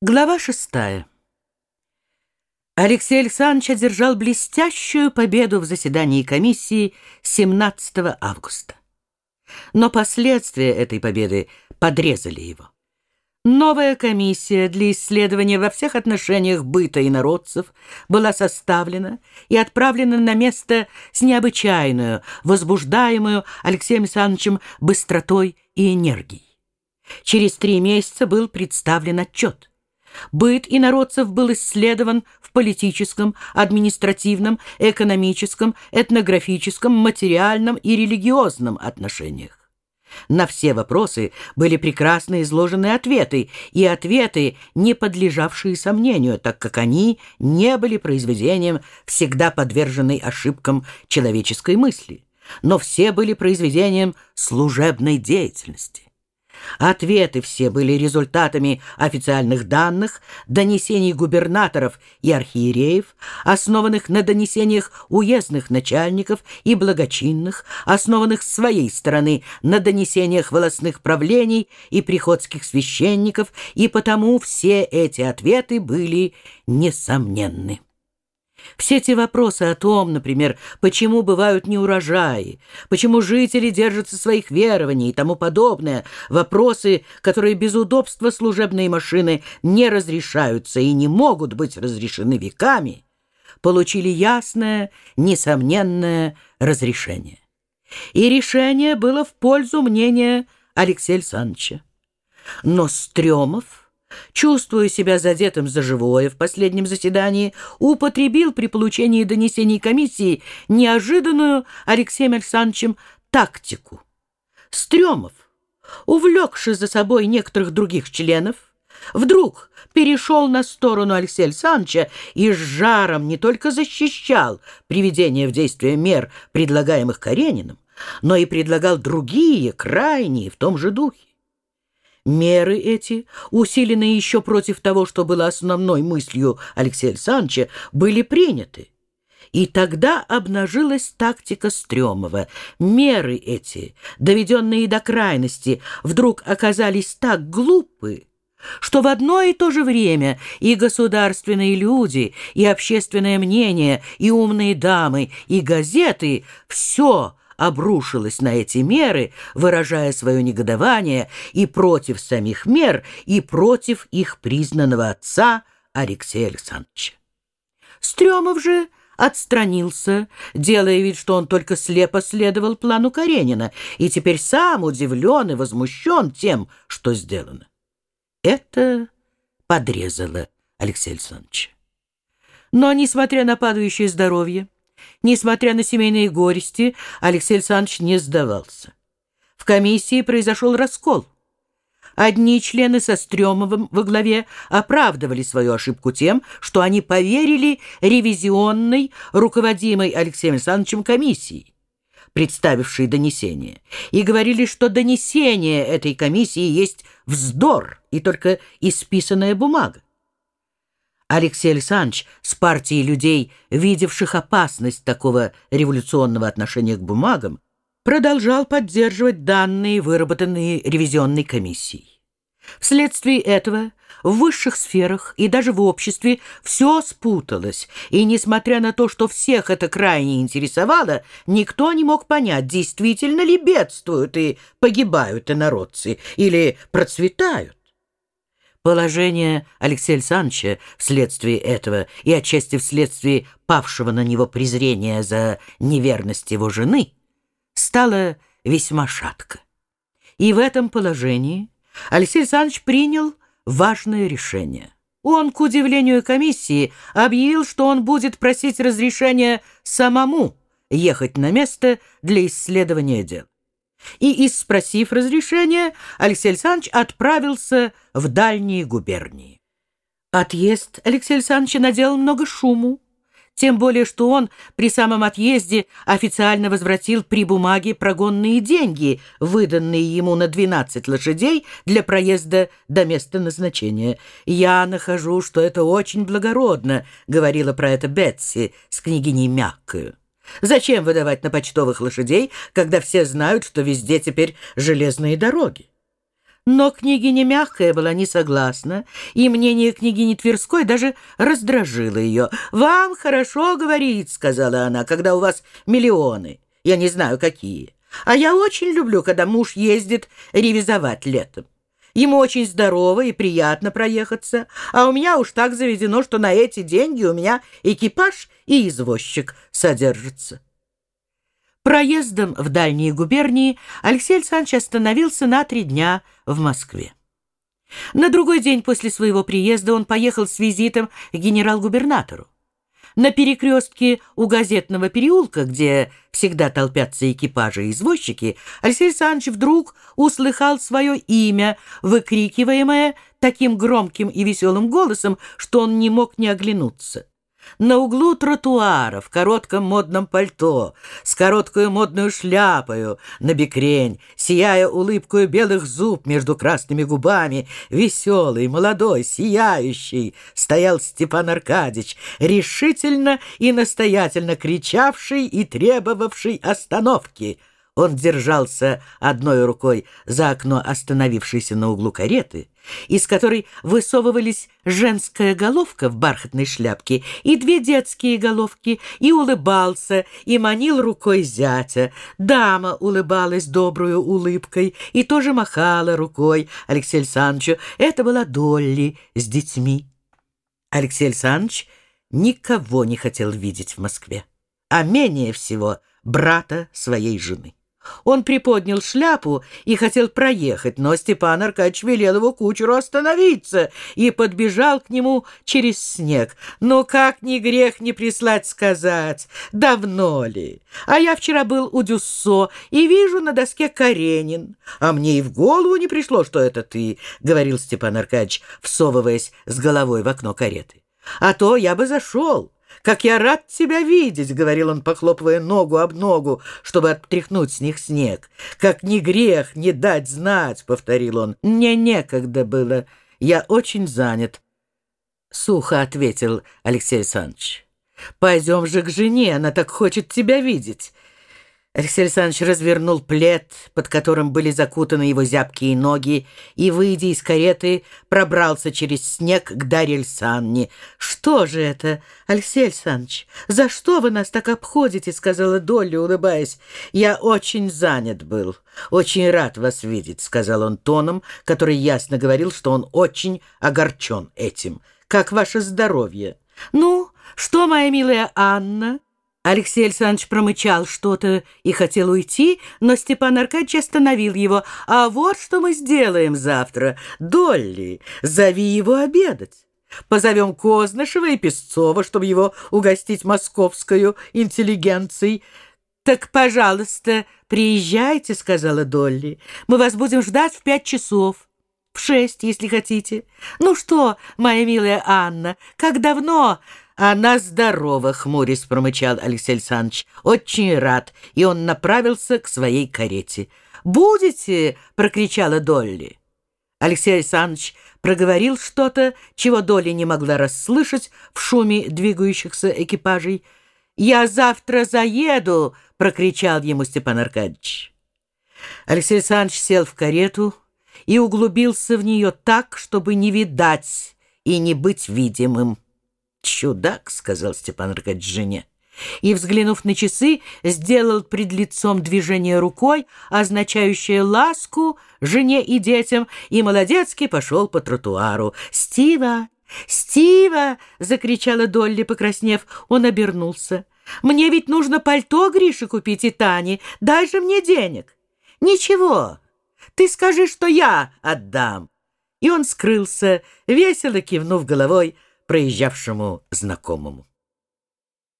Глава шестая. Алексей Александрович одержал блестящую победу в заседании комиссии 17 августа. Но последствия этой победы подрезали его. Новая комиссия для исследования во всех отношениях быта инородцев была составлена и отправлена на место с необычайную, возбуждаемую Алексеем Александровичем быстротой и энергией. Через три месяца был представлен отчет. Быт инородцев был исследован в политическом, административном, экономическом, этнографическом, материальном и религиозном отношениях. На все вопросы были прекрасно изложены ответы, и ответы, не подлежавшие сомнению, так как они не были произведением, всегда подверженной ошибкам человеческой мысли, но все были произведением служебной деятельности. Ответы все были результатами официальных данных, донесений губернаторов и архиереев, основанных на донесениях уездных начальников и благочинных, основанных с своей стороны на донесениях волосных правлений и приходских священников, и потому все эти ответы были несомненны. Все эти вопросы о том, например, почему бывают неурожаи, почему жители держатся своих верований и тому подобное, вопросы, которые без удобства служебной машины не разрешаются и не могут быть разрешены веками, получили ясное, несомненное разрешение. И решение было в пользу мнения Алексея Александровича. Но Стремов чувствуя себя задетым за живое в последнем заседании, употребил при получении донесений комиссии неожиданную Алексеем Александровичем тактику. Стремов, увлекший за собой некоторых других членов, вдруг перешел на сторону Алексея Александровича и с жаром не только защищал приведение в действие мер, предлагаемых Карениным, но и предлагал другие, крайние, в том же духе. Меры эти, усиленные еще против того, что было основной мыслью Алексея Александровича, были приняты. И тогда обнажилась тактика Стремова. Меры эти, доведенные до крайности, вдруг оказались так глупы, что в одно и то же время и государственные люди, и общественное мнение, и умные дамы, и газеты — все обрушилась на эти меры, выражая свое негодование и против самих мер, и против их признанного отца Алексея Александровича. Стремов же отстранился, делая вид, что он только слепо следовал плану Каренина, и теперь сам удивлен и возмущен тем, что сделано. Это подрезало Алексея Александровича. Но, несмотря на падающее здоровье, Несмотря на семейные горести, Алексей Александрович не сдавался. В комиссии произошел раскол. Одни члены со Стремовым во главе оправдывали свою ошибку тем, что они поверили ревизионной, руководимой Алексеем Александровичем комиссии, представившей донесение, и говорили, что донесение этой комиссии есть вздор и только исписанная бумага. Алексей Александрович с партией людей, видевших опасность такого революционного отношения к бумагам, продолжал поддерживать данные, выработанные ревизионной комиссией. Вследствие этого в высших сферах и даже в обществе все спуталось, и, несмотря на то, что всех это крайне интересовало, никто не мог понять, действительно ли бедствуют и погибают инородцы или процветают. Положение Алексея Александровича вследствие этого и отчасти вследствие павшего на него презрения за неверность его жены стало весьма шатко. И в этом положении Алексей Александрович принял важное решение. Он, к удивлению комиссии, объявил, что он будет просить разрешения самому ехать на место для исследования дел. И, испросив разрешения, Алексей Александрович отправился в дальние губернии. Отъезд Алексея Александровича наделал много шуму, тем более что он при самом отъезде официально возвратил при бумаге прогонные деньги, выданные ему на 12 лошадей для проезда до места назначения. «Я нахожу, что это очень благородно», — говорила про это Бетси с княгиней Мягкою. Зачем выдавать на почтовых лошадей, когда все знают, что везде теперь железные дороги? Но княгиня Мягкая была не согласна, и мнение княгини Тверской даже раздражило ее. «Вам хорошо говорить», — сказала она, — «когда у вас миллионы. Я не знаю, какие. А я очень люблю, когда муж ездит ревизовать летом. Ему очень здорово и приятно проехаться, а у меня уж так заведено, что на эти деньги у меня экипаж и извозчик содержатся». Проездом в дальние губернии Алексей Александрович остановился на три дня в Москве. На другой день после своего приезда он поехал с визитом к генерал-губернатору. На перекрестке у газетного переулка, где всегда толпятся экипажи и извозчики, Алексей Александрович вдруг услыхал свое имя, выкрикиваемое таким громким и веселым голосом, что он не мог не оглянуться. На углу тротуара в коротком модном пальто, с короткую модную шляпою на бекрень, сияя улыбкою белых зуб между красными губами, веселый, молодой, сияющий, стоял Степан Аркадьевич, решительно и настоятельно кричавший и требовавший остановки — он держался одной рукой за окно остановившейся на углу кареты, из которой высовывались женская головка в бархатной шляпке и две детские головки, и улыбался, и манил рукой зятя. Дама улыбалась добрую улыбкой и тоже махала рукой Алексею Александровичу. Это была Долли с детьми. Алексей Александрович никого не хотел видеть в Москве, а менее всего брата своей жены. Он приподнял шляпу и хотел проехать, но Степан Аркадьевич велел его кучеру остановиться и подбежал к нему через снег. «Ну как ни грех не прислать сказать? Давно ли? А я вчера был у Дюссо и вижу на доске Каренин. А мне и в голову не пришло, что это ты», — говорил Степан Аркадьевич, всовываясь с головой в окно кареты. «А то я бы зашел». «Как я рад тебя видеть!» — говорил он, похлопывая ногу об ногу, чтобы оттряхнуть с них снег. «Как не грех не дать знать!» — повторил он. «Мне некогда было. Я очень занят». Сухо ответил Алексей Александрович. «Пойдем же к жене, она так хочет тебя видеть». Алексей Александрович развернул плед, под которым были закутаны его зябкие ноги, и, выйдя из кареты, пробрался через снег к Дарье Александровне. «Что же это, Алексей Александрович? За что вы нас так обходите?» — сказала Долли, улыбаясь. «Я очень занят был. Очень рад вас видеть», — сказал он тоном, который ясно говорил, что он очень огорчен этим. «Как ваше здоровье?» «Ну, что, моя милая Анна?» Алексей Александрович промычал что-то и хотел уйти, но Степан Аркадьевич остановил его. «А вот что мы сделаем завтра. Долли, зови его обедать. Позовем Кознышева и Песцова, чтобы его угостить московскую интеллигенцией». «Так, пожалуйста, приезжайте», — сказала Долли. «Мы вас будем ждать в пять часов». «В шесть, если хотите». «Ну что, моя милая Анна, как давно...» «Она здорова», — хмурясь промычал Алексей Александрович. «Очень рад». И он направился к своей карете. «Будете?» — прокричала Долли. Алексей Александрович проговорил что-то, чего Долли не могла расслышать в шуме двигающихся экипажей. «Я завтра заеду!» — прокричал ему Степан Аркадьевич. Алексей Александрович сел в карету и углубился в нее так, чтобы не видать и не быть видимым. «Чудак», — сказал Степан Аркадьевич жене. И, взглянув на часы, сделал пред лицом движение рукой, означающее ласку жене и детям, и молодецкий пошел по тротуару. «Стива! Стива!» — закричала Долли, покраснев. Он обернулся. «Мне ведь нужно пальто Грише купить и Тане. Дай же мне денег!» «Ничего, ты скажи, что я отдам!» И он скрылся, весело кивнув головой, проезжавшему знакомому.